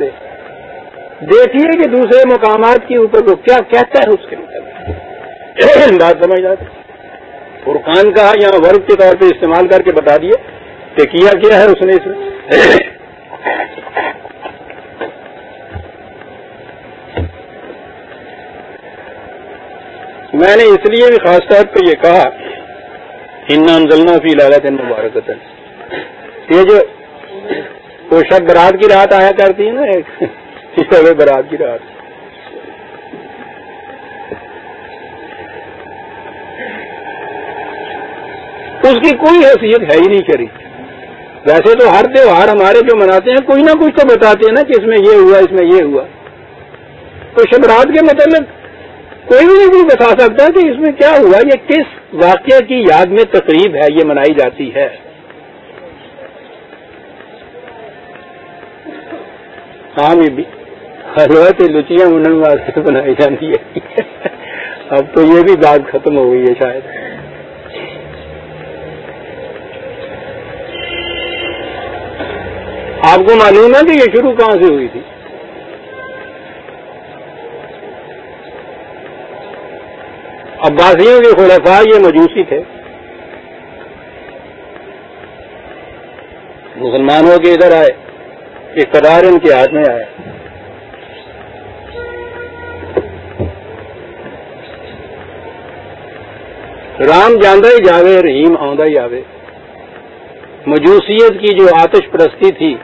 سے دیکھیے کہ دوسرے مقامات کے اوپر وہ کیا کہتا ہے اس کے مطلب۔ بات سمجھ جاتی فرقان کا یہاں ورک کے طور پہ استعمال کر کے بتا دیے۔ کہ کیا کیا ہے اس نے اس میں؟ میں نے اس لیے بھی خاص طور پہ یہ کہا انزلنا فی لالت مبارک یہ جو وہ شب برات کی رات آیا کرتی ہے نا شب برات کی رات۔ اس کی کوئی حیثیت ہے ہی نہیں کری ویسے تو ہر تہوار ہمارے جو مناتے ہیں، کوئی نہ کچھ تو بتاتے ہیں نا کہ اس میں یہ ہوا، اس میں یہ ہوا۔ تو شبرات کے متعلق کوئی بھی نہیں بتا سکتا کہ اس میں کیا ہوا، یہ کس واقعہ کی یاد میں تقریب ہے، یہ منائی جاتی ہے۔ ہاں بھی۔ حلوت لچیاں منن واسطے بنائی جاتی ہے اب تو یہ بھی بات ختم ہو گئی ہے شاید۔ آپ کو معلوم ہے کہ یہ شروع کہاں سے ہوئی تھی؟ عباسیوں کے خلفاء یہ مجوسی تھے۔ مسلمانوں کے ادھر آئے۔ اقتدار ان کے ہاتھ میں آئے رام جاندہ ہی جاوے، رحیم آدھا ہی آوے مجوسیت کی جو آتش پرستی تھی،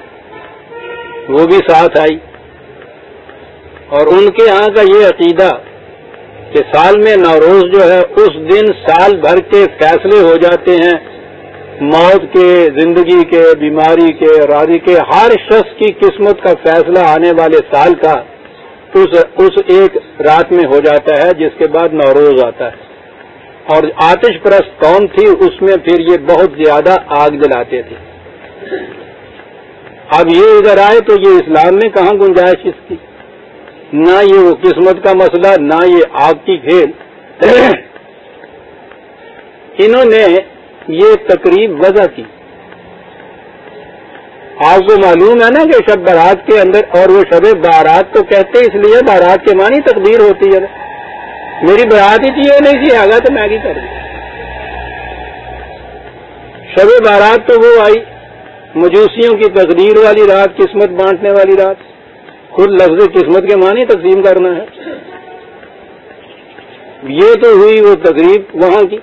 وہ بھی ساتھ آئی۔ اور ان کے ہاں کا یہ عقیدہ کہ سال میں نوروز جو ہے، اس دن سال بھر کے فیصلے ہو جاتے ہیں۔ موت کے، زندگی کے، بیماری کے، راضی کے، ہر شخص کی قسمت کا فیصلہ آنے والے سال کا اس اس ایک رات میں ہو جاتا ہے، جس کے بعد نوروز آتا ہے۔ اور آتش پرست قوم تھی، اس میں پھر یہ بہت زیادہ آگ جلاتے تھے۔ اب یہ ادھر آئے تو یہ اسلام میں کہاں گنجائش اس کی؟ نہ یہ وہ قسمت کا مسئلہ، نہ یہ آگ کی کھیل۔ انہوں نے یہ تقریب وضع کی۔ آپ کو معلوم ہے نا کہ شب بارات کے اندر اور وہ شب بارات تو کہتے اس لیے بارات کے معنی تقدیر ہوتی ہے۔ میری بارات ہی چاہیے نہیں سی آگا تو میں کر شب بارات تو وہ آئی، مجوسیوں کی تقدیر والی رات، قسمت بانٹنے والی رات۔ خود لفظ قسمت کے معنی تقسیم کرنا ہے۔ یہ تو ہوئی وہ تقریب وہاں کی۔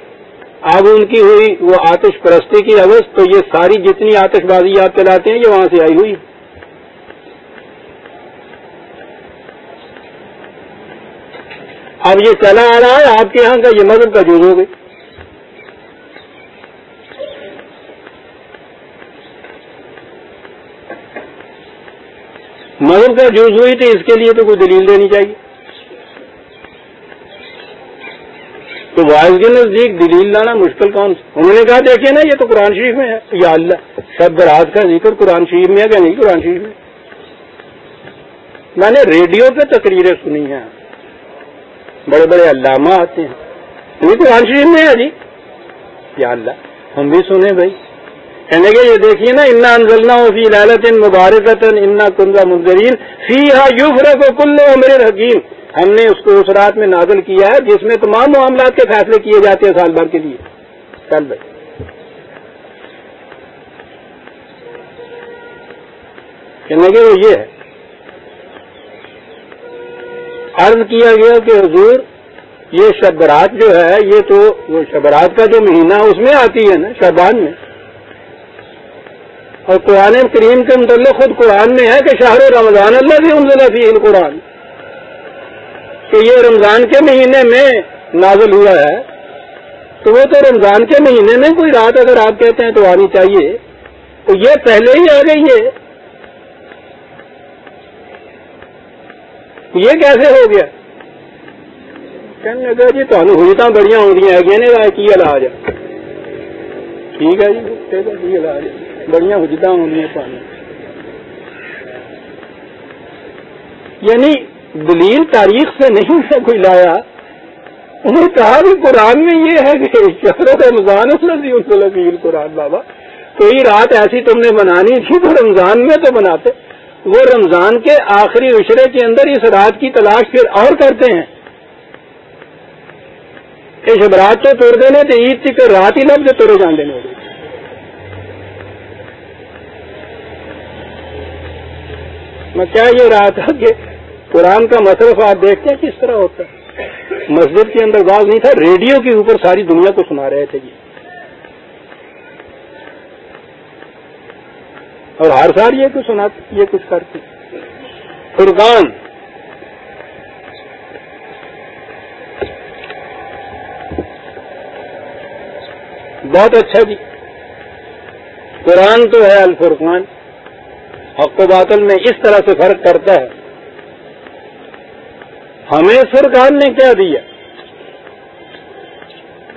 اب ان کی ہوئی، وہ آتش پرستی کی اوس تو یہ ساری جتنی آتش بازی آپ چلاتے ہیں، یہ وہاں سے آئی ہوئی۔ اب یہ چلا آ رہا ہے، آپ کے یہاں کا یہ مذہب کا جز ہو گئی۔ مذہب کا جوز ہوئی تو اس کے لیے تو کوئی دلیل دینی چاہیے۔ تو وائز کے نزدیک دلیل لانا مشکل کون انہوں نے کہا دیکھیے نا، یہ تو قرآن شریف میں ہے۔ یا اللہ شب برات کا ذکر قرآن شریف میں ہے کہ نہیں قرآن شریف میں؟ میں نے ریڈیو پہ تقریریں سنی ہیں۔ بڑے بڑے علامہ آتے ہیں۔ یہ قرآن شریف میں ہے جی۔ یا اللہ، ہم بھی سنیں بھائی۔ کہنے کے یہ دیکھیے نا، انا انزلنا فی لالت ان مبارکت انا کنزا منظرین فی ہا یو فرق کل میرے حکیم ہم نے اس کو اس رات میں نازل کیا ہے، جس میں تمام معاملات کے فیصلے کیے جاتے ہیں سال بھر کے لیے۔ چل بھائی کہنے کے وہ یہ ہے۔ عرض کیا گیا کہ حضور، یہ شبرات جو ہے، یہ تو وہ شبرات کا جو مہینہ اس میں آتی ہے نا شبان میں۔ اور قرآن کریم کے متعلق خود قرآن میں ہے کہ شاہر رمضان اللہ بھی انزل فی القرآن۔ کہ یہ رمضان کے مہینے میں نازل ہوا ہے، تو وہ تو رمضان کے مہینے میں کوئی رات اگر آپ کہتے ہیں تو آنی چاہیے۔ تو یہ پہلے ہی آ گئی ہے۔ یہ کیسے ہو گیا؟ کہنے لگا جی تمہیں ہوتا بڑی ہو رہی ہیں کی علاج؟ ٹھیک ہے جی علاج؟ بڑی حجت ہونی پانی یعنی دلیل تاریخ سے نہیں ہے کوئی لایا۔ انہوں نے کہا بھی قرآن میں یہ ہے کہ شہرت رمضان قرآن بابا۔ کوئی رات ایسی تم نے بنانی تھی تو رمضان میں تو بناتے۔ وہ رمضان کے آخری عشرے کے اندر اس رات کی تلاش پھر اور کرتے ہیں۔ کہ شب رات تو توڑ دینے تو عید تھی رات ہی لفظ توڑے جان دینے۔ میں کیا یہ رہا تھا کہ قرآن کا مصرف آپ دیکھتے ہیں کس طرح ہوتا ہے؟ مسجد کے اندر باغ نہیں تھا، ریڈیو کے اوپر ساری دنیا کو سنا رہے تھے جی۔ اور ہر سال یہ کچھ سنا، یہ کچھ کرتی فرقان۔ بہت اچھا جی۔ قرآن تو ہے الفرقان، حق و باطل میں اس طرح سے فرق کرتا ہے۔ ہمیں فرقان نے کیا دیا؟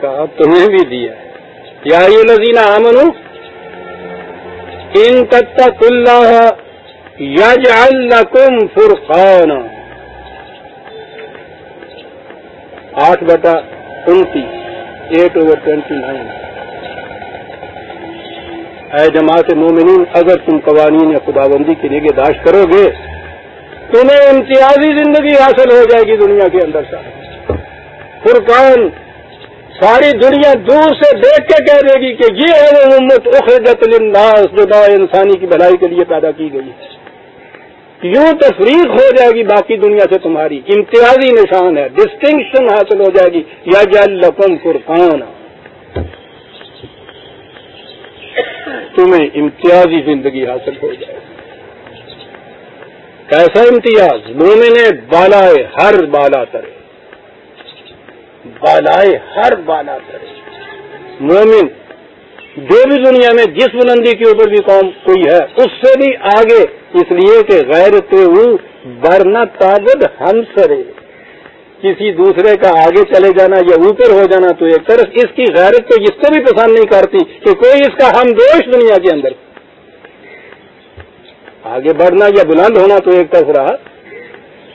کہا تمہیں بھی دیا یا یہ لذینہ ان تک اللہ یج الم فرقان آٹھ بٹا انتیس، ایٹ اوور ٹوینٹی نائن۔ اے جماعت مومنین، اگر تم قوانین یا خدا بندی کی نگہداشت کرو گے تمہیں امتیازی زندگی حاصل ہو جائے گی دنیا کے اندر سے فرقان ساری دنیا دور سے دیکھ کے کہہ دے گی کہ یہ ہے وہ امت اخرجت للناس جو دا انسانی کی بھلائی کے لیے پیدا کی گئی یوں تفریق ہو جائے گی باقی دنیا سے تمہاری۔ امتیازی نشان ہے ڈسٹنکشن حاصل ہو جائے گی۔ یا جل لکم فرقان تمہیں امتیازی زندگی حاصل ہو جائے گی۔ کیسا امتیاز؟ مومن بالائے ہر بالا ترے۔ بالائے ہر بالا کرے مومن، جو بھی دنیا میں جس بلندی کے اوپر بھی قوم کوئی ہے، اس سے بھی آگے۔ اس لیے کہ غیر تو برنا تابد ہم سرے۔ کسی دوسرے کا آگے چلے جانا، یا اوپر ہو جانا تو ایک طرف۔ اس کی غیرت تو اس سے بھی پسند نہیں کرتی کہ کوئی اس کا ہم دوش دنیا کے اندر۔ آگے بڑھنا یا بلند ہونا تو ایک طرف رہا۔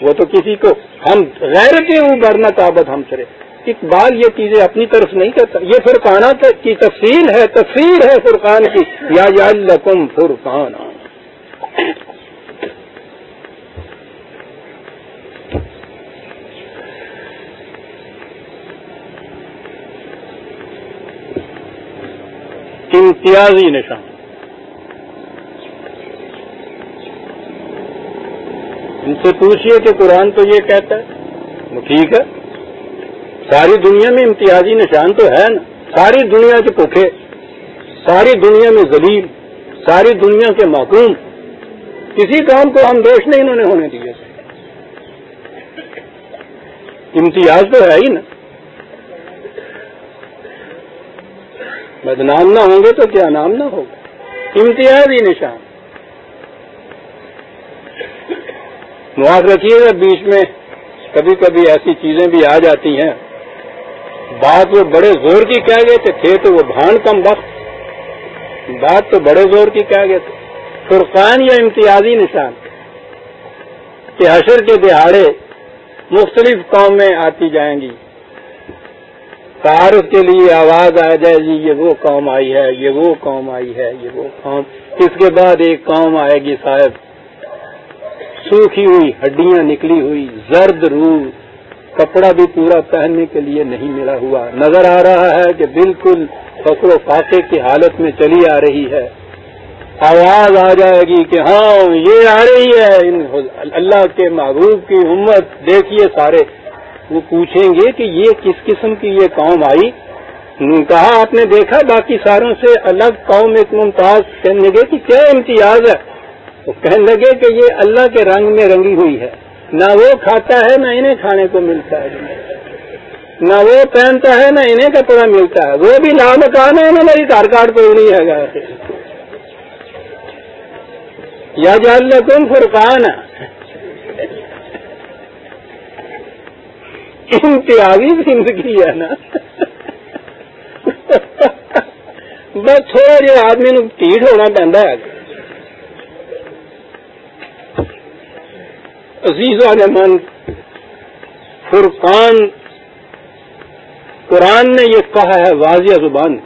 وہ تو کسی کو ہم غیرت ہوں برنا تابت ہم سرے اقبال یہ چیزیں اپنی طرف نہیں کرتا۔ یہ فرقانہ کی تفصیل ہے تفصیل ہے فرقان کی۔ یا لکم فرقان امتیازی نشان۔ ان سے پوچھئے کہ قرآن تو یہ کہتا ہے۔ وہ ٹھیک ہے۔ ساری دنیا میں امتیازی نشان تو ہے نا۔ ساری دنیا کے پوکھے۔ ساری دنیا میں زلیل ساری دنیا کے معقوم کسی کام کو ہم دوش نہیں انہوں نے ہونے دیا امتیاز تو ہے ہی نا۔ بدنام نہ ہوں گے تو کیا نام نہ ہوگا۔ امتیاز ہی نشان۔ معاف رکھیے گا بیچ میں، کبھی کبھی ایسی چیزیں بھی آ جاتی ہیں۔ بات وہ بڑے زور کی کہہ گئے تھے تھے تو وہ بھان کم وقت بات تو بڑے زور کی کہہ گئے تھے۔ فرقان یا امتیازی نشان؟ کہ حشر کے دہاڑے مختلف قومیں آتی جائیں گی۔ تعارف کے لیے آواز آ جائے گی، یہ وہ قوم آئی ہے، یہ وہ قوم آئی ہے، یہ وہ قوم۔ اس کے بعد ایک قوم آئے گی صاحب۔ سوکھی ہوئی ہڈیاں نکلی ہوئی، زرد روح کپڑا بھی پورا پہننے کے لیے نہیں ملا ہوا۔ نظر آ رہا ہے کہ بالکل فخر و فاقے کی حالت میں چلی آ رہی ہے۔ آواز آ جائے گی کہ ہاں یہ آ رہی ہے۔ اللہ کے محبوب کی امت، دیکھیے سارے۔ وہ پوچھیں گے کہ یہ کس قسم کی یہ قوم آئی؟ کہا، آپ نے دیکھا، باقی ساروں سے الگ قوم ایک ممتاز کہنے لگے کہ کیا امتیاز ہے؟ وہ کہنے لگے کہ یہ اللہ کے رنگ میں رنگی ہوئی ہے۔ نہ وہ کھاتا ہے، نہ انہیں کھانے کو ملتا ہے۔ نہ وہ پہنتا ہے، نہ انہیں کپڑا ملتا ہے۔ وہ بھی نام ہے نہ میری کار کارڈ کوئی نہیں ہے۔ گا یا جان کم فرقان امتیازی زندگی ہے نا۔ بس تھوڑا جہا آدمی نو ٹھیک ہونا پہنتا ہے۔ عزیزہ من، فرقان، قرآن نے یہ کہا ہے، واضح زبان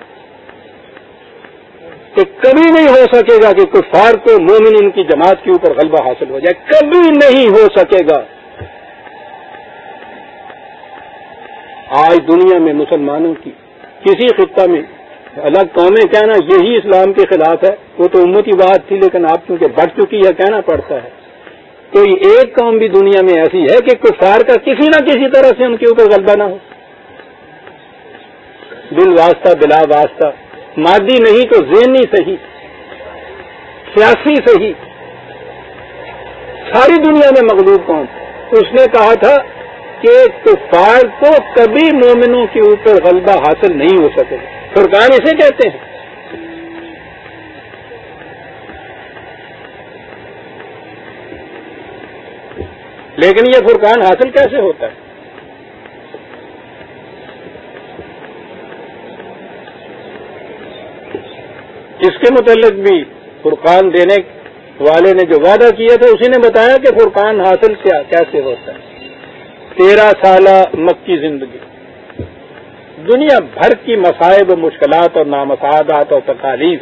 کہ کبھی نہیں ہو سکے گا کہ کفار کو مومن ان کی جماعت کے اوپر غلبہ حاصل ہو جائے۔ کبھی نہیں ہو سکے گا۔ آج دنیا میں مسلمانوں کی کسی خطہ میں الگ قومیں کہنا یہی اسلام کے خلاف ہے۔ وہ تو امتی بات تھی، لیکن آپ کیونکہ بڑھ چکی ہے، کہنا پڑتا ہے۔ کوئی ایک قوم بھی دنیا میں ایسی ہے کہ کفار کا کسی نہ کسی طرح سے ان کے اوپر غلبہ نہ ہو۔ بل واسطہ، بلا واسطہ۔ مادی نہیں تو ذہنی صحیح۔ سیاسی صحیح۔ ساری دنیا میں مغلوب قوم اس نے کہا تھا کہ کفار کو کبھی مومنوں کے اوپر غلبہ حاصل نہیں ہو سکے۔ فرقان اسے کہتے ہیں۔ لیکن یہ فرقان حاصل کیسے ہوتا ہے؟ اس کے متعلق بھی فرقان دینے والے نے جو وعدہ کیا تھا، اسی نے بتایا کہ فرقان حاصل کیا، کیسے ہوتا ہے؟ تیرہ سالہ مکی زندگی۔ دنیا بھر کی مسائب و مشکلات اور نامسادات اور تکالیف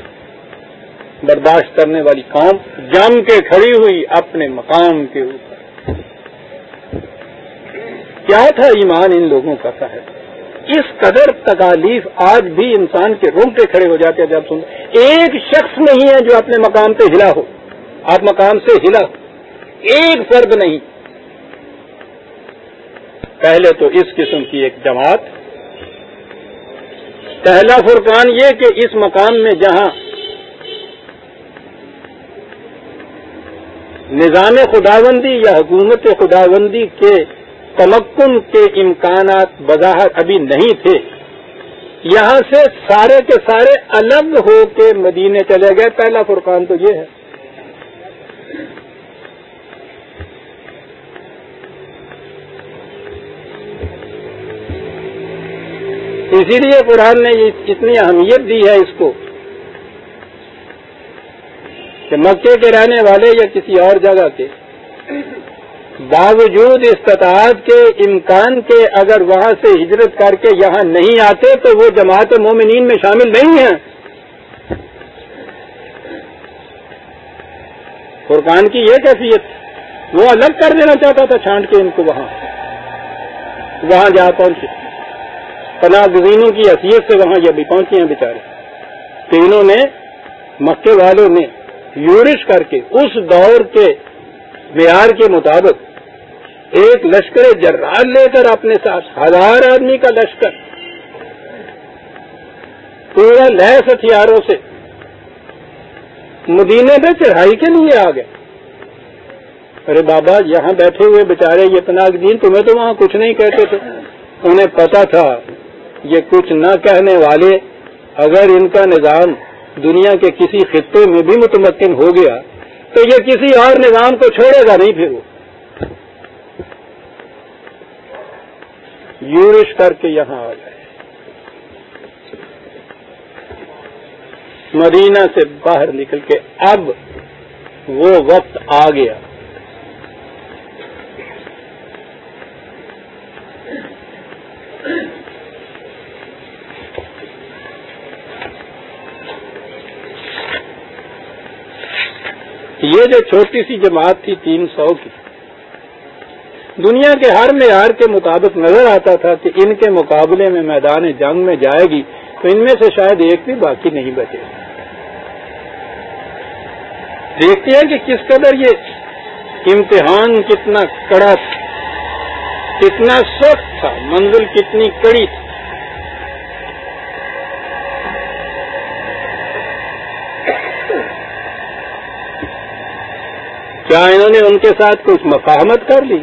برداشت کرنے والی قوم جم کے کھڑی ہوئی اپنے مقام کے اوپر۔ کیا تھا ایمان ان لوگوں کا صاحب اس قدر تکالیف آج بھی انسان کے روم پہ کھڑے ہو جاتے ہیں، جب سن، ایک شخص نہیں ہے جو اپنے مقام پہ ہلا ہو۔ آپ مقام سے ہلا ہو۔ ایک فرد نہیں۔ پہلے تو اس قسم کی ایک جماعت۔ پہلا فرقان یہ کہ اس مقام میں جہاں نظام خداوندی یا حکومت خداوندی کے تمکن کے امکانات وضاحت ابھی نہیں تھے۔ یہاں سے سارے کے سارے الگ ہو کے مدینے چلے گئے۔ پہلا فرقان تو یہ ہے۔ اسی لیے قرآن نے اتنی اہمیت دی ہے اس کو کہ مکے کے رہنے والے یا کسی اور جگہ کے باوجود استطاعت کے امکان کے اگر وہاں سے ہجرت کر کے یہاں نہیں آتے تو وہ جماعت مومنین میں شامل نہیں ہیں۔ فرقان کی یہ کیفیت، وہ الگ کر دینا چاہتا تھا چھانٹ کے ان کو وہاں۔ وہاں جا پہنچے۔ پناہ گزینوں کی حیثیت سے وہاں یہ بھی پہنچے ہیں بیچارے۔ تو انہوں نے مکے والوں نے یورش کر کے، اس دور کے معیار کے مطابق ایک لشکر جرار لے کر اپنے ساتھ ہزار آدمی کا لشکر پورا لہس ہتھیاروں سے مدینے پہ چڑھائی کے لیے آ گئے۔ ارے بابا، یہاں بیٹھے ہوئے بےچارے یہ تناگ دین، تمہیں تو وہاں کچھ نہیں کہتے تھے۔ انہیں پتا تھا، یہ کچھ نہ کہنے والے اگر ان کا نظام دنیا کے کسی خطے میں بھی متمکن ہو گیا تو یہ کسی اور نظام کو چھوڑے گا نہیں پھر وہ۔ یورش کر کے یہاں آ جائے۔ مدینہ سے باہر نکل کے اب وہ وقت آ گیا۔ یہ جو چھوٹی سی جماعت تھی تین سو کی، دنیا کے ہر معیار کے مطابق نظر آتا تھا کہ ان کے مقابلے میں میدان جنگ میں جائے گی، تو ان میں سے شاید ایک بھی باقی نہیں بچے۔ دیکھتے ہیں کہ کس قدر یہ امتحان کتنا کڑا تھا، کتنا سخت تھا، منزل کتنی کڑی تھی۔ کیا انہوں نے ان کے ساتھ کچھ مفاہمت کر لی،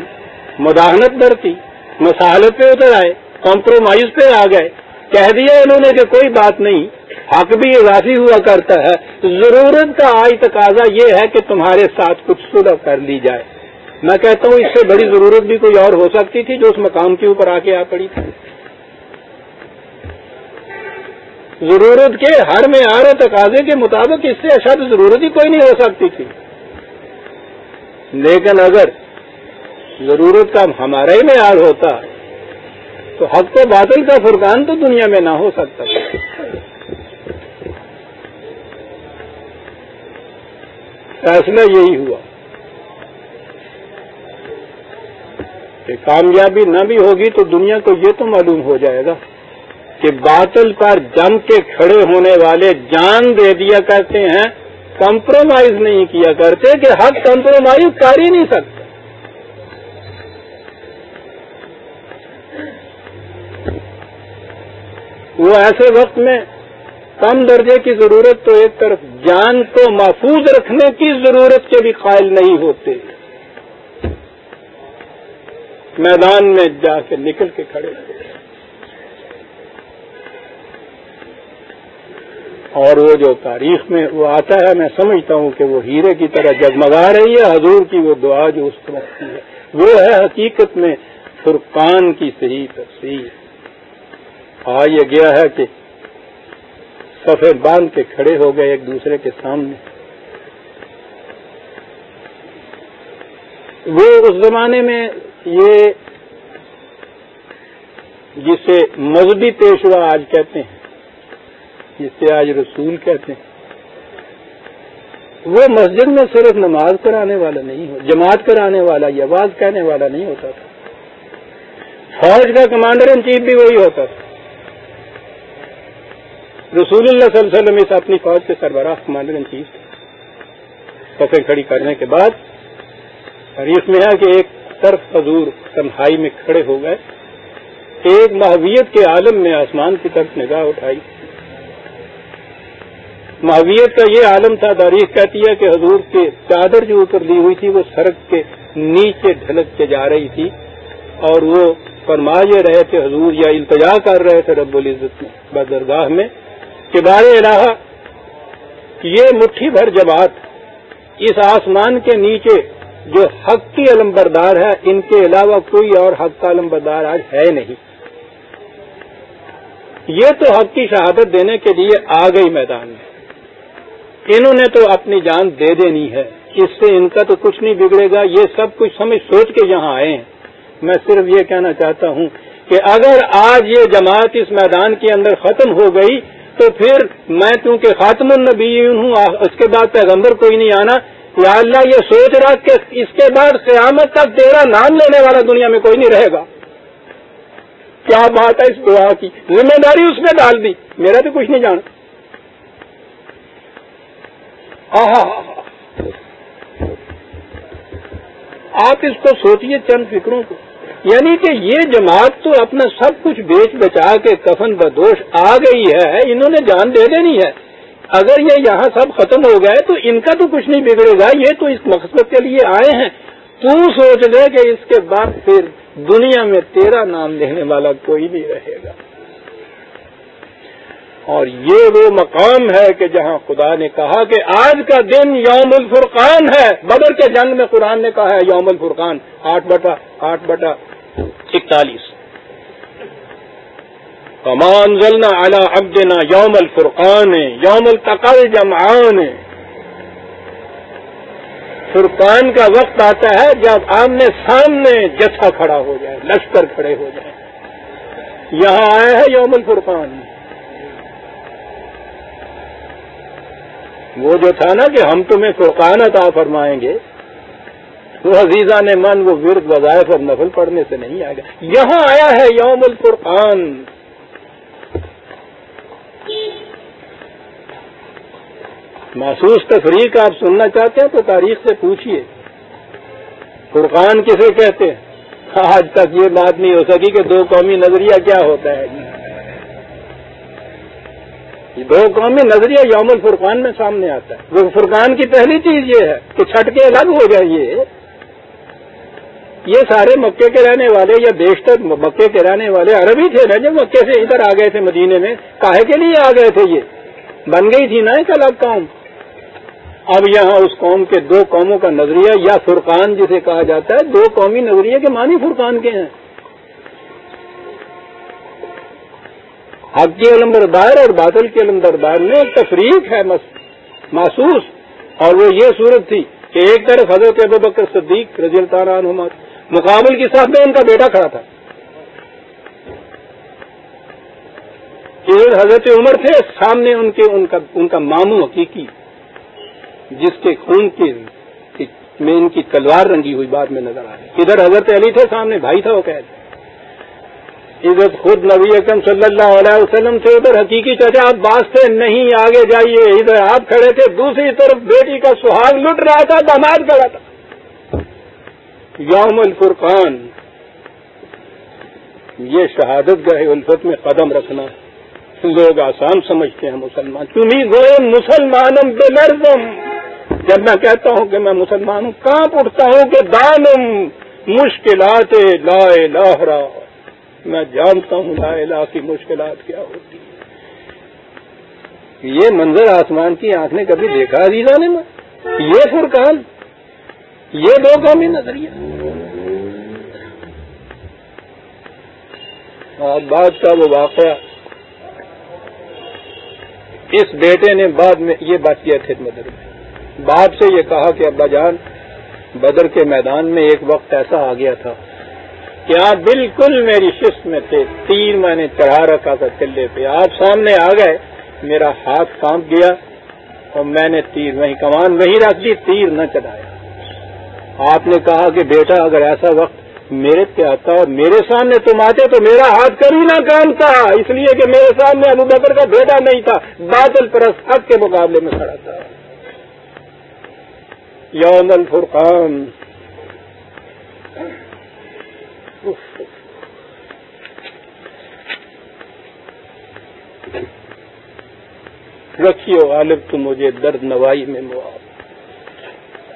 مداحنت برتی مسالت پہ اتر آئے کمپرومائز پہ آ گئے، کہہ دیا انہوں نے کہ کوئی بات نہیں، حق بھی اضافی ہوا کرتا ہے، ضرورت کا آج تقاضا یہ ہے کہ تمہارے ساتھ کچھ سلح کر لی جائے۔ میں کہتا ہوں اس سے بڑی ضرورت بھی کوئی اور ہو سکتی تھی جو اس مقام کے اوپر آ کے آ پڑی تھی۔ ضرورت کے ہر میں آ رہے تقاضے کے مطابق اس سے اشد ضرورت ہی کوئی نہیں ہو سکتی تھی۔ لیکن اگر ضرورت کا ہمارا ہی معیار ہوتا تو حق و باطل کا فرقان تو دنیا میں نہ ہو سکتا۔ فیصلہ یہی ہوا کہ کامیابی نہ بھی ہوگی تو دنیا کو یہ تو معلوم ہو جائے گا کہ باطل پر جم کے کھڑے ہونے والے جان دے دیا کرتے ہیں کمپرومائز نہیں کیا کرتے کہ حق کمپرومائز کر ہی نہیں سکتے۔ وہ ایسے وقت میں کم درجے کی ضرورت تو ایک طرف جان کو محفوظ رکھنے کی ضرورت کے بھی قائل نہیں ہوتے۔ میدان میں جا کے نکل کے کھڑے ہوتے اور وہ جو تاریخ میں وہ آتا ہے، میں سمجھتا ہوں کہ وہ ہیرے کی طرح جگمگا رہی ہے، حضور کی وہ دعا جو اس وقت کی ہے۔ وہ ہے حقیقت میں فرقان کی صحیح تفصیل آ یہ گیا ہے کہ سفید باندھ کے کھڑے ہو گئے ایک دوسرے کے سامنے۔ وہ اس زمانے میں یہ جسے مذہبی پیشوا آج کہتے ہیں۔ جسے آج رسول کہتے ہیں۔ وہ مسجد میں صرف نماز کرانے والا نہیں ہو، جماعت کرانے والا یا آواز کہنے والا نہیں ہوتا تھا۔ فوج کا کمانڈر ان چیف بھی وہی ہوتا تھا۔ رسول اللہ صلی اللہ علیہ وسلم اس اپنی فوج کے سربراہ کمانڈر ان چیف فصل کھڑی کرنے کے بعد تاریخ میں ہے کہ ایک طرف حضور تنہائی میں کھڑے ہو گئے، ایک محویت کے عالم میں آسمان کی طرف نگاہ اٹھائی۔ محویت کا یہ عالم تھا، تاریخ کہتی ہے کہ حضور کے چادر جو اوپر لی ہوئی تھی، وہ سڑک کے نیچے ڈھلک کے جا رہی تھی اور وہ فرمائے رہے تھے حضور یا التجا کر رہے تھے رب العزت بدرگاہ میں کہ بار الہ، یہ مٹھی بھر جماعت اس آسمان کے نیچے جو حق کی علم بردار ہے، ان کے علاوہ کوئی اور حق کا علم بردار آج ہے نہیں۔ یہ تو حق کی شہادت دینے کے لیے آ گئی میدان میں۔ انہوں نے تو اپنی جان دے دینی ہے۔ اس سے ان کا تو کچھ نہیں بگڑے گا، یہ سب کچھ سمجھ سوچ کے یہاں آئے ہیں۔ میں صرف یہ کہنا چاہتا ہوں کہ اگر آج یہ جماعت اس میدان کے اندر ختم ہو گئی، تو پھر میں کیونکہ خاتم النبی ہوں اس کے بعد پیغمبر کوئی نہیں آنا۔ یا اللہ، یہ سوچ رہا کہ اس کے بعد قیامت تک تیرا نام لینے والا دنیا میں کوئی نہیں رہے گا۔ کیا بات ہے اس دعا کی؟ ذمہ داری اس میں ڈال دی، میرا تو کچھ نہیں جانا۔ آپ اس کو سوچیے چند فکروں کو۔ یعنی کہ یہ جماعت تو اپنا سب کچھ بیچ بچا کے کفن بدوش آ گئی ہے، انہوں نے جان دے دینی ہے۔ اگر یہ یہاں سب ختم ہو گئے تو ان کا تو کچھ نہیں بگڑے گا، یہ تو اس مقصد کے لیے آئے ہیں۔ تو سوچ لے کہ اس کے بعد پھر دنیا میں تیرا نام لینے والا کوئی نہیں رہے گا۔ اور یہ وہ مقام ہے کہ جہاں خدا نے کہا کہ آج کا دن یوم الفرقان ہے۔ بدر کے جنگ میں قرآن نے کہا ہے یوم الفرقان۔ آٹھ بٹا آٹھ بٹا، اکتالیس۔ کمان ضلع اعلی ابدنا یوم الفرقان یوم التقل جمعان فرقان کا وقت آتا ہے جب آمنے سامنے جتھا کھڑا ہو جائے، لشکر کھڑے ہو جائے یہاں آئے ہیں یوم الفرقان۔ وہ جو تھا نا کہ ہم تمہیں فرقان عطا فرمائیں گے، وہ عزیزہ نے من، وہ ورد وظائف اور نفل پڑھنے سے نہیں آئے گا یہاں آیا ہے یوم الفرقان۔ محسوس تفریق آپ سننا چاہتے ہیں تو تاریخ سے پوچھیے فرقان کسے کہتے ہیں؟ آج تک یہ بات نہیں ہو سکی کہ دو قومی نظریہ کیا ہوتا ہے۔ دو قومی نظریہ یوم الفرقان میں سامنے آتا ہے۔ وہ فرقان کی پہلی چیز یہ ہے کہ چھٹ کے الگ ہو جائیے۔ یہ سارے مکے کے رہنے والے یا بیشتر مکے کے رہنے والے عربی تھے نا جب مکے سے ادھر آ گئے تھے مدینے میں، کاہے کے لیے آ گئے تھے یہ۔ بن گئی تھی نا ایک الگ قوم۔ اب یہاں اس قوم کے دو قوموں کا نظریہ یا فرقان جسے کہا جاتا ہے، دو قومی نظریے کے معنی فرقان کے ہیں۔ حق کی علم بردار اور بادل کے علم بردار میں ایک تفریق ہے محسوس۔ اور وہ یہ صورت تھی کہ ایک طرف حضرت ابو بکر صدیق رضی اللہ عنہ مقابل کی ساتھ میں ان کا بیٹا کھڑا تھا۔ حضرت عمر تھے، سامنے ان کے، ان کا ان کا ماموں حقیقی، جس کے خون کی میں ان کی تلوار رنگی ہوئی بات میں نظر آ رہی ادھر حضرت علی تھے، سامنے بھائی تھا، وہ قید ادھر خود نبی اکم صلی اللہ علیہ وسلم تھے، ادھر حقیقی چچا آپ باس نہیں، آگے جائیے، ادھر آپ کھڑے تھے، دوسری طرف بیٹی کا سہاگ لٹ رہا تھا، دماد کھڑا تھا۔ یوم الفرقان، یہ شہادت گئے الفت میں قدم رکھنا لوگ آسان سمجھتے ہیں مسلمان۔ تمہیں گئے مسلمانم بے لرزم جب میں کہتا ہوں کہ میں مسلمان ہوں کہاں اٹھتا ہوں کہ دانم مشکلات لا لاہرا میں جانتا ہوں لا الہ کی مشکلات کیا ہوتی یہ منظر آسمان کی آنکھ نے کبھی دیکھا عزیزہ نے؟ میں یہ فرقان، یہ دو قومی نظریہ۔ اور بعد کا وہ واقعہ۔ اس بیٹے نے بعد میں یہ بات کیا تھے مدر میں۔ باپ سے یہ کہا کہ ابا جان، بدر کے میدان میں ایک وقت ایسا آ گیا تھا کہ آپ بالکل میری شست میں تھے۔ تیر میں نے چڑھا رکھا تھا چلے پہ۔ آپ سامنے آ گئے۔ میرا ہاتھ کانپ گیا اور میں نے تیر وہیں کمان وہیں رکھ دی، تیر نہ چڑھایا۔ آپ نے کہا کہ بیٹا، اگر ایسا وقت میرے پہ آتا اور میرے سامنے تم آتے تو میرا ہاتھ کبھی نہ کام تھا اس لیے کہ میرے سامنے ابو بکر کا بیٹا نہیں تھا۔ بادل پرست حق کے مقابلے میں کھڑا تھا۔ یوم الفرقان۔ رکھیو غالب، تو مجھے درد نوائی میں موا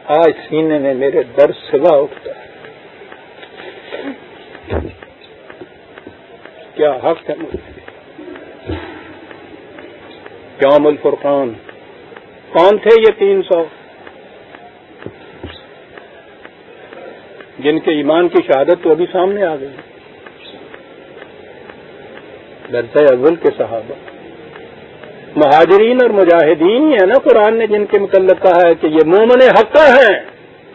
آج سینے میں میرے درد سوا اٹھتا ہے۔ کیا حق ہے مجھے یوم الفرقان کون تھے یہ تین سو؟ جن کے ایمان کی شہادت تو ابھی سامنے آ گئی۔ درجہ اول کے صحابہ۔ مہاجرین اور مجاہدین ہی ہے نا قرآن نے جن کے متعلق کہا ہے کہ یہ مومن حقہ ہیں۔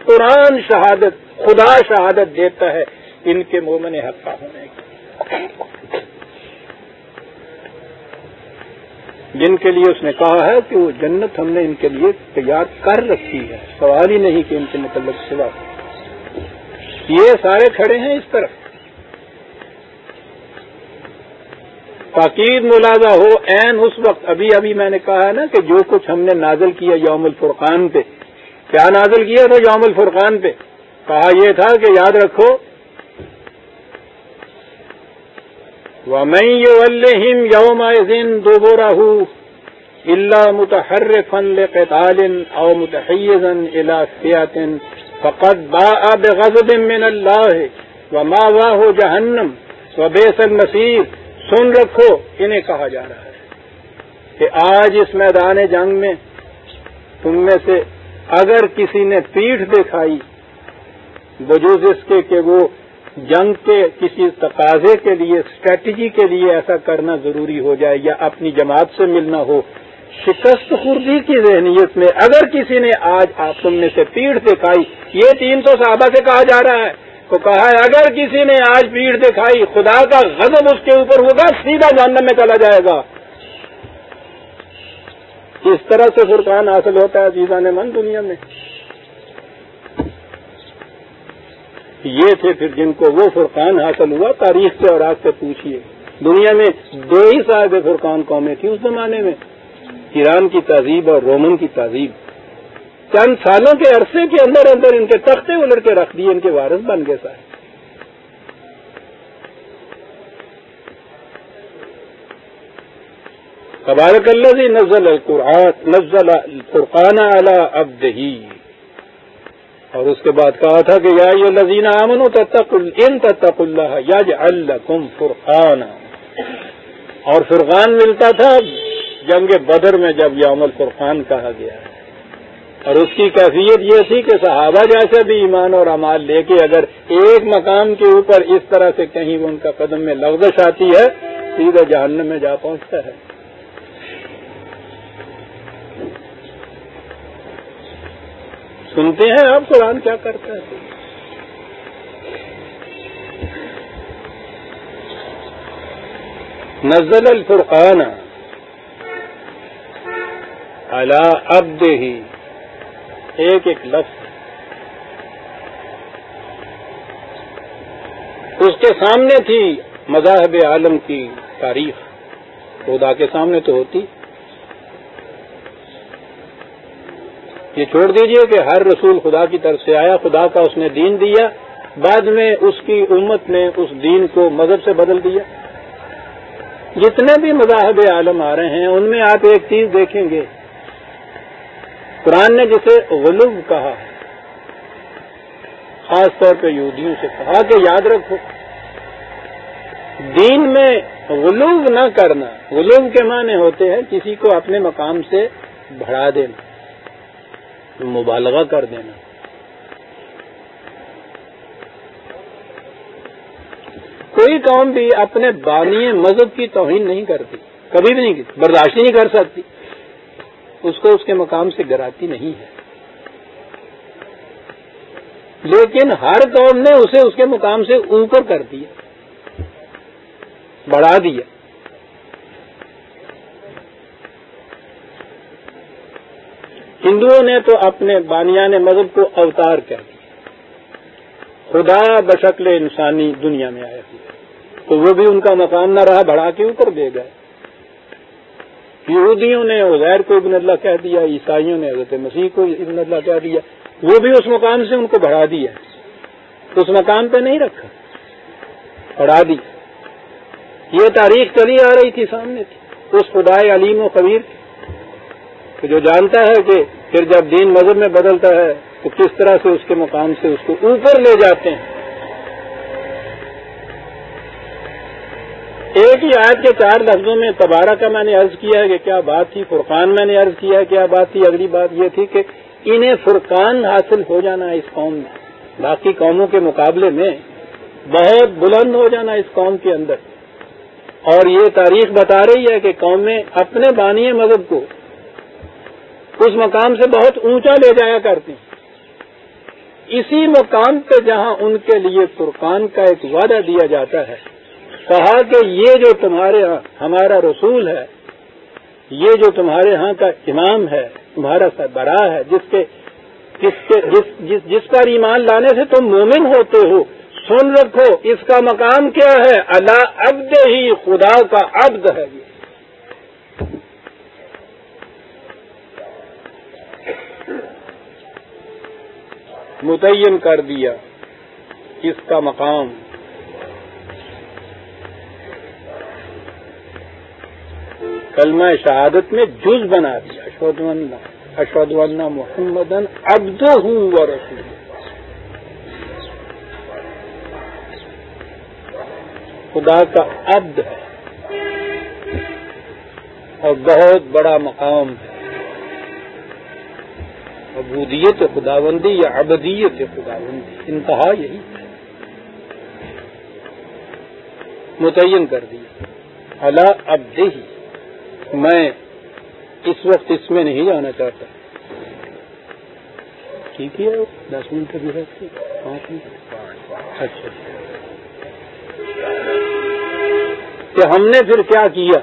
قرآن شہادت، خدا شہادت دیتا ہے ان کے مومن حقہ ہونے کی جن کے لیے اس نے کہا ہے کہ وہ جنت ہم نے ان کے لیے تیار کر رکھی ہے۔ سوال ہی نہیں کہ ان کے متعلق سوا۔ یہ سارے کھڑے ہیں اس طرف۔ تاکید ملازہ ہو این اس وقت، ابھی ابھی میں نے کہا ہے نا کہ جو کچھ ہم نے نازل کیا یوم الفرقان پہ، کیا نازل کیا تھا یوم الفرقان پہ؟ کہا یہ تھا کہ یاد رکھو وہ میں یو یوم دن دو راہ اللہ متحر فن قطال او متحزن الا سیاتن فقط با اب غزب و ما واہ جہنم و بیسل مسیح سن رکھو، انہیں کہا جا رہا ہے۔ کہ آج اس میدان جنگ میں تم میں سے اگر کسی نے پیٹھ دکھائی بجوز اس کے کہ وہ جنگ کے کسی تقاضے کے لیے اسٹریٹجی کے لیے ایسا کرنا ضروری ہو جائے یا اپنی جماعت سے ملنا ہو، شکست خوردی کی ذہنیت میں اگر کسی نے آج آپ تم میں سے پیڑ دکھائی، یہ تین سو صحابہ سے کہا جا رہا ہے۔ تو کہا ہے، اگر کسی نے آج پیڑ دکھائی، خدا کا غضب اس کے اوپر ہوگا، سیدھا جاننے میں چلا جائے گا۔ اس طرح سے فرقان حاصل ہوتا ہے جیزا نے من دنیا میں۔ یہ تھے پھر جن کو وہ فرقان حاصل ہوا، تاریخ سے اور آج سے پوچھیے دنیا میں دو ہی صاحب فرقان قومیں تھیں اس زمانے میں، ایران کی تہذیب اور رومن کی تہذیب۔ چند سالوں کے عرصے کے اندر اندر ان کے تختے الٹ کے رکھ دیے، ان کے وارث بن گئے سارے۔ قبارک اللہ جی نزل القرآن نزل القرآن اعلی ابد ہی اور اس کے بعد کہا تھا کہ یا یہ لذین امن تتق ان تتق اللہ یاج اللہ فرقان اور فرقان ملتا تھا جنگ بدر میں جب یوم الفرقان کہا گیا۔ ہے اور اس کی کیفیت یہ تھی کہ صحابہ جیسے بھی ایمان اور امال لے کے اگر ایک مقام کے اوپر اس طرح سے کہیں ان کا قدم میں لغزش آتی ہے سیدھا جہنم میں جا پہنچتا ہے۔ سنتے ہیں آپ قرآن کیا کرتے ہیں نزل الفرقان اللہ ابد ہی ایک ایک لفظ۔ اس کے سامنے تھی مذاہب عالم کی تاریخ۔ خدا کے سامنے تو ہوتی۔ یہ چھوڑ دیجیے کہ ہر رسول خدا کی طرف سے آیا، خدا کا اس نے دین دیا، بعد میں اس کی امت نے اس دین کو مذہب سے بدل دیا۔ جتنے بھی مذاہب عالم آ رہے ہیں، ان میں آپ ایک چیز دیکھیں گے۔ قرآن نے جسے غلوب کہا خاص طور پہ یہودیوں سے کہا کہ یاد رکھو، دین میں غلوب نہ کرنا، غلوب کے معنی ہوتے ہیں کسی کو اپنے مقام سے بڑھا دینا، مبالغہ کر دینا۔ کوئی قوم بھی اپنے بانی مذہب کی توہین نہیں کرتی، کبھی بھی نہیں برداشت نہیں کر سکتی۔ اس کو اس کے مقام سے گراتی نہیں ہے۔ لیکن ہر قوم نے اسے اس کے مقام سے اوپر کر دیا، بڑھا دیا۔ ہندوؤں نے تو اپنے بانیان مذہب کو اوتار کر دیا۔ خدا بشکل انسانی دنیا میں آیا تو وہ بھی ان کا مقام نہ رہا، بڑھا کے اوپر دے گئے۔ یہودیوں نے عزیر کو ابن اللہ کہہ دیا، عیسائیوں نے حضرت مسیح کو ابن اللہ کہہ دیا، وہ بھی اس مقام سے ان کو بڑھا دیا۔ اس مقام پہ نہیں رکھا، بڑھا دی یہ تاریخ چلی آ رہی تھی سامنے تھی اس خدائے علیم و کہ جو جانتا ہے کہ پھر جب دین مذہب میں بدلتا ہے، تو کس طرح سے اس کے مقام سے اس کو اوپر لے جاتے ہیں؟ ایک ہی آج کے چار لفظوں میں تبارہ کا میں نے عرض کیا ہے کہ کیا بات تھی، فرقان میں نے عرض کیا کیا بات تھی، اگلی بات یہ تھی کہ انہیں فرقان حاصل ہو جانا اس قوم میں۔ باقی قوموں کے مقابلے میں بہت بلند ہو جانا اس قوم کے اندر۔ اور یہ تاریخ بتا رہی ہے کہ قومیں اپنے بانی مذہب کو اس مقام سے بہت اونچا لے جایا کرتی۔ ہیں اسی مقام پہ جہاں ان کے لیے فرقان کا ایک وعدہ دیا جاتا ہے۔ کہا کہ یہ جو تمہارے ہاں- ہمارا رسول ہے، یہ جو تمہارے ہاں کا امام ہے، تمہارا سربراہ ہے، جس کے جس کے جس جس جس پر ایمان لانے سے تم مومن ہوتے ہو، سن رکھو اس کا مقام کیا ہے؟ اللہ عبد ہی خدا کا عبد ہے۔ یہ متعین کر دیا اس کا مقام۔ کلمہ شہادت میں جز بنا دیا۔ اشود اشود محمد ابد ہوں رسول خدا کا عبد ہے۔ اور بہت بڑا مقام ہے۔ عبودیت خداوندی یا ابدیت خداوندی، انتہا یہی متعین کر دیا۔ اللہ ابد ہی میں اس وقت اس میں نہیں جانا چاہتا۔ ٹھیک ہے؟ دس منٹ بھی پانچ منٹ۔ اچھا۔ کہ ہم نے پھر کیا کیا؟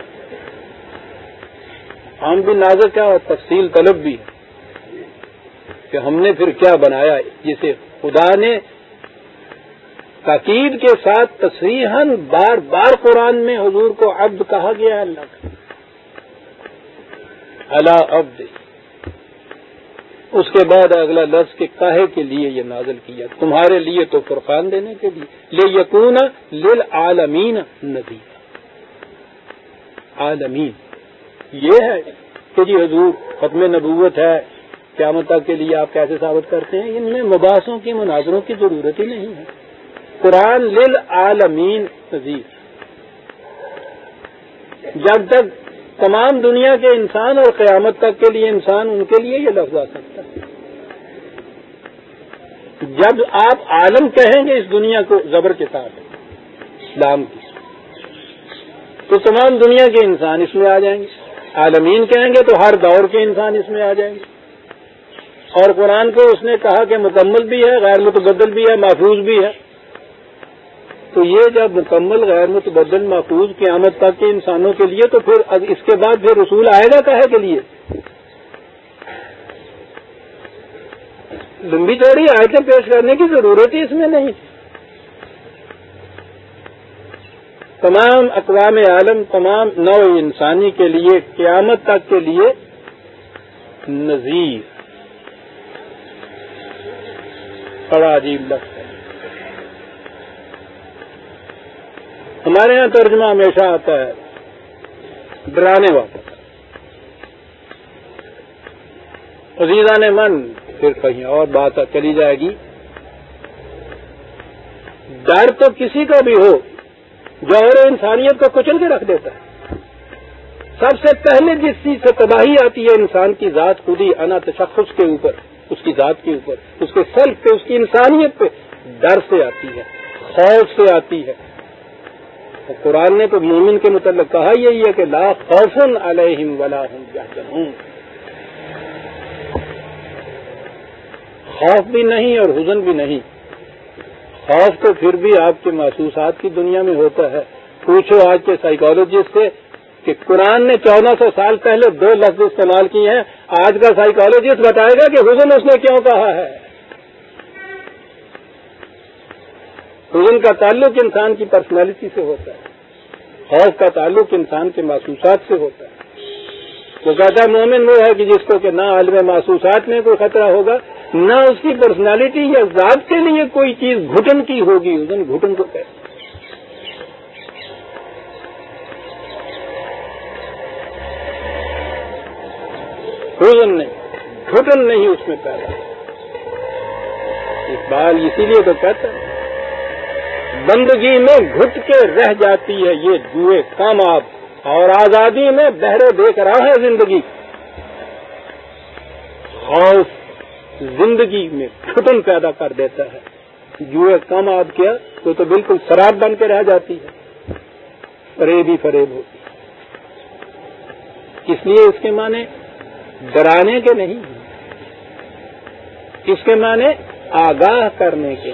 ہم بھی نازک کیا اور تفصیل طلب بھی کہ ہم نے پھر کیا بنایا؟ جسے خدا نے تاکید کے ساتھ تصریح بار بار قرآن میں حضور کو عبد کہا گیا اللہ کا۔ اللہ عبد۔ اس کے بعد اگلا لفظ کے کاہے کے لیے یہ نازل کیا۔ تمہارے لیے تو فرقان دینے کے لیے۔ لے یقون لل عالمین۔ عالمین یہ ہے کہ جی حضور ختم نبوت ہے، قیامت کے لیے آپ کیسے ثابت کرتے ہیں؟ ان میں مباحثوں کی، مناظروں کی ضرورت ہی نہیں ہے۔ قرآن لل عالمین نذیر۔ جب تک تمام دنیا کے انسان اور قیامت تک کے لیے انسان ان کے لیے یہ لفظ آ سکتا ہے۔ جب آپ عالم کہیں گے اس دنیا کو زبر کے ساتھ، اسلام کی۔ تو تمام دنیا کے انسان اس میں آ جائیں گے۔ عالمین کہیں گے تو ہر دور کے انسان اس میں آ جائیں گے۔ اور قرآن کو اس نے کہا کہ مکمل بھی ہے، غیر متبدل بھی ہے، محفوظ بھی ہے۔ تو یہ جب مکمل غیر متبدل محفوظ قیامت تک کے انسانوں کے لیے تو پھر اس کے بعد پھر رسول آئے گا کہے کے لیے؟ لمبی چوڑی آیتیں پیش کرنے کی ضرورت ہی اس میں نہیں۔ تمام اقوام عالم، تمام نو انسانی کے لیے، قیامت تک کے لیے نظیر بڑا عجیب لفظ۔ ہمارے یہاں ترجمہ ہمیشہ آتا ہے، ڈرانے والا عزیزہ نے من، پھر کہیں اور بات چلی جائے گی۔ ڈر تو کسی کا بھی ہو، جو اور انسانیت کو کچل کے رکھ دیتا ہے۔ سب سے پہلے جس چیز سے تباہی آتی ہے، انسان کی ذات خود ہی انا تشخص کے اوپر، اس کی ذات کے اوپر، اس کے سیلف پہ، اس کی انسانیت پہ ڈر سے آتی ہے، خوف سے آتی ہے۔ قرآن نے تو مومن کے متعلق کہا یہی ہے کہ لا خوف علیہم ولا ہوں خوف بھی نہیں اور حزن بھی نہیں۔ خوف تو پھر بھی آپ کے محسوسات کی دنیا میں ہوتا ہے۔ پوچھو آج کے سائیکالوجسٹ سے کہ قرآن نے چودہ سو سال پہلے دو لفظ استعمال کیے ہیں۔ آج کا سائیکالوجسٹ بتائے گا کہ حزن اس نے کیوں کہا ہے۔ حزن کا تعلق انسان کی پرسنالٹی سے ہوتا ہے۔ خوف کا تعلق انسان کے محسوسات سے ہوتا ہے۔ تو کہتا مومن وہ ہے کہ جس کو کہ نہ عالم محسوسات میں کوئی خطرہ ہوگا، نہ اس کی پرسنالٹی یا ذات کے لیے کوئی چیز گھٹن کی ہوگی اس دن گھٹن کو کہتے حزن نہیں، گھٹن نہیں اس میں پیدا اقبال اسی لیے تو کہتا ہے بندگی میں گھٹ کے رہ جاتی ہے یہ جوئے کاماب اور آزادی میں بہرے دیکھ رہا ہے زندگی۔ خوف زندگی میں پھٹن پیدا کر دیتا ہے۔ جو کم کیا تو تو بالکل شراب بن کے رہ جاتی ہے۔ فریب ہی فریب ہوتی ہے۔ اس لیے اس کے معنی ڈرانے کے نہیں اس کے معنی آگاہ کرنے کے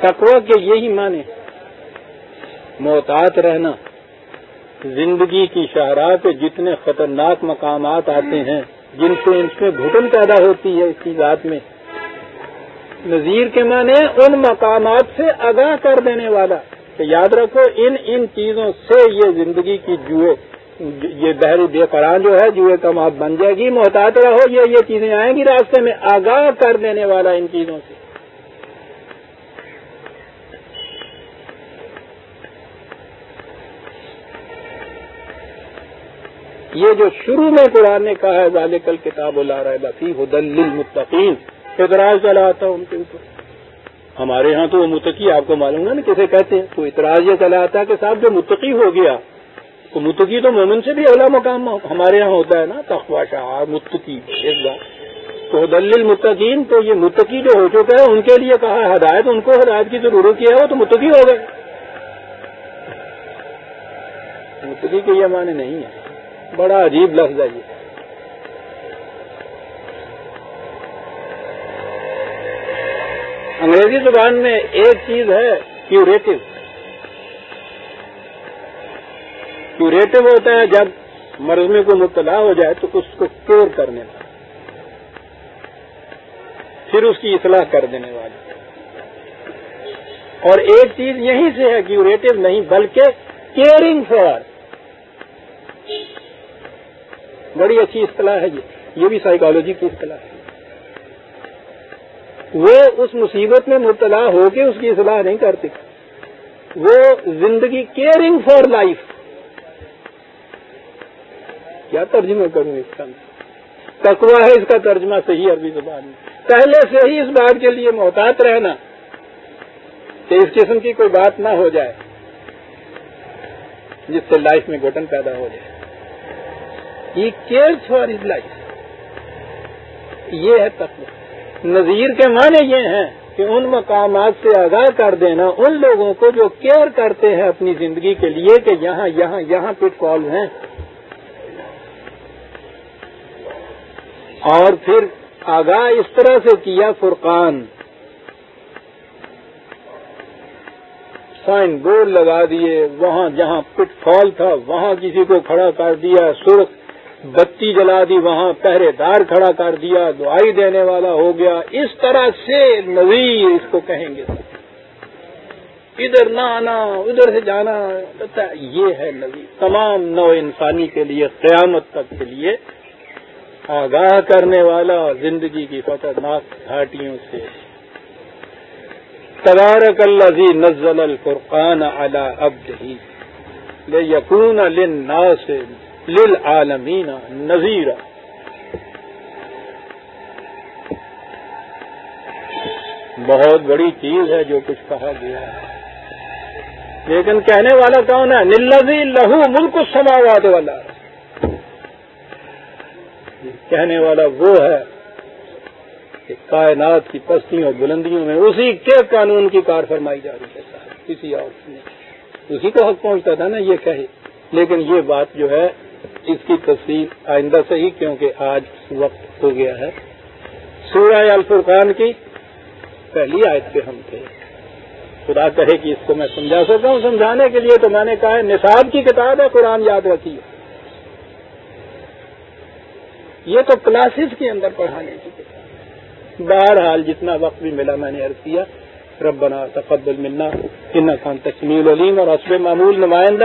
تقوی کے یہی معنی محتاط رہنا۔ زندگی کی شاہراہ پہ جتنے خطرناک مقامات آتے ہیں، جن سے ان میں گھٹن پیدا ہوتی ہے اس کی ذات میں۔ نظیر کے معنی ان مقامات سے آگاہ کر دینے والا۔ کہ یاد رکھو، ان ان چیزوں سے یہ زندگی کی جوئے، یہ بحری بے قرآن جو ہے، جوئے کا بن جائے گی، محتاط رہو، یہ یہ چیزیں آئیں گی راستے میں آگاہ کر دینے والا ان چیزوں سے۔ یہ جو شروع میں قرآن نے کہا ہے، ذالک کل کتاب لا رہا بفی حدل مستقیم اعتراض چلا آتا ان کے اوپر۔ ہمارے ہاں تو وہ متقی، آپ کو معلوم ہے نا کیسے کہتے ہیں تو اعتراض یہ چلا آتا ہے کہ صاحب جو متقی ہو گیا، تو متقی تو مومن سے بھی اولا مقام ہمارے ہاں ہوتا ہے نا تخوا شاہ متقی، ایک بار تو دل متقین تو یہ متقی جو ہو چکا ہے، ان کے لیے کہا ہدایت، ان کو ہدایت کی ضرورت کیا ہے، وہ تو متقی ہو گئے۔ متقی کے یہ معنی نہیں ہے۔ بڑا عجیب لفظ ہے یہ۔ انگریزی زبان میں ایک چیز ہے کیوریٹو کیوریٹو ہوتا ہے جب مرض میں کوئی مبتلا ہو جائے تو اس کو کیور کرنے کا پھر اس کی اصلاح کر دینے والی۔ اور ایک چیز یہیں سے ہے کیوریٹو نہیں، بلکہ کیئرنگ فار بڑی اچھی اصطلاح ہے یہ یہ بھی سائیکالوجی کی اصطلاح ہے۔ وہ اس مصیبت میں مبتلا ہو کے اس کی اصلاح نہیں کرتے۔ وہ زندگی کیئرنگ فار لائف کیا ترجمہ کروں اس کا؟ تکوا ہے اس کا ترجمہ صحیح عربی زبان میں۔ پہلے سے ہی اس بات کے لیے محتاط رہنا کہ اس قسم کی کوئی بات نہ ہو جائے، جس سے لائف میں گھٹن پیدا ہو جائے۔ He care for his life یہ ہے تقوی۔ نظیر کے معنی یہ ہیں کہ ان مقامات سے آگاہ کر دینا ان لوگوں کو جو کیئر کرتے ہیں اپنی زندگی کے لیے کہ یہاں یہاں یہاں پٹ کال ہیں۔ اور پھر آگاہ اس طرح سے کیا فرقان۔ سائن بورڈ لگا دیے، وہاں جہاں پٹ فال تھا، وہاں کسی کو کھڑا کر دیا سرخ بتی جلا دی، وہاں پہرے دار کھڑا کر دیا، دعائی دینے والا ہو گیا۔ اس طرح سے نظیر اس کو کہیں گے۔ ادھر نہ آنا، ادھر سے جانا یہ ہے نبی تمام نو انسانی کے لیے، قیامت تک کے لیے آگاہ کرنے والا زندگی کی خطرناک گھاٹیوں سے۔ تبارک الذي نزل الفرقان على عبده ليكون للناس للعالمین نذیر بہت بڑی چیز ہے جو کچھ کہا گیا ہے۔ لیکن کہنے والا کون ہے؟ نلزی لہو ملک سماواد والا کہنے والا وہ ہے کہ کائنات کی پستیوں بلندیوں میں اسی کے قانون کی کار فرمائی جا رہی ہے۔ کسی اور نے اسی کو حق پہنچتا تھا نا، یہ کہے۔ لیکن یہ بات جو ہے اس کی تصویر آئندہ سے ہی کیونکہ آج وقت ہو گیا ہے۔ سورہ الفرقان کی پہلی آیت پہ ہم تھے۔ خدا کہے کہ اس کو میں سمجھا سکتا ہوں، سمجھانے کے لیے تو میں نے کہا ہے، نصاب کی کتاب ہے، قرآن یاد رکھیے۔ یہ تو کلاسز کے اندر پڑھانے کی کتاب بہرحال جتنا وقت بھی ملا میں نے عرض کیا، ربنا تقبل ملنا ان خان تشمیل علیم اور عصب معمول نمائندہ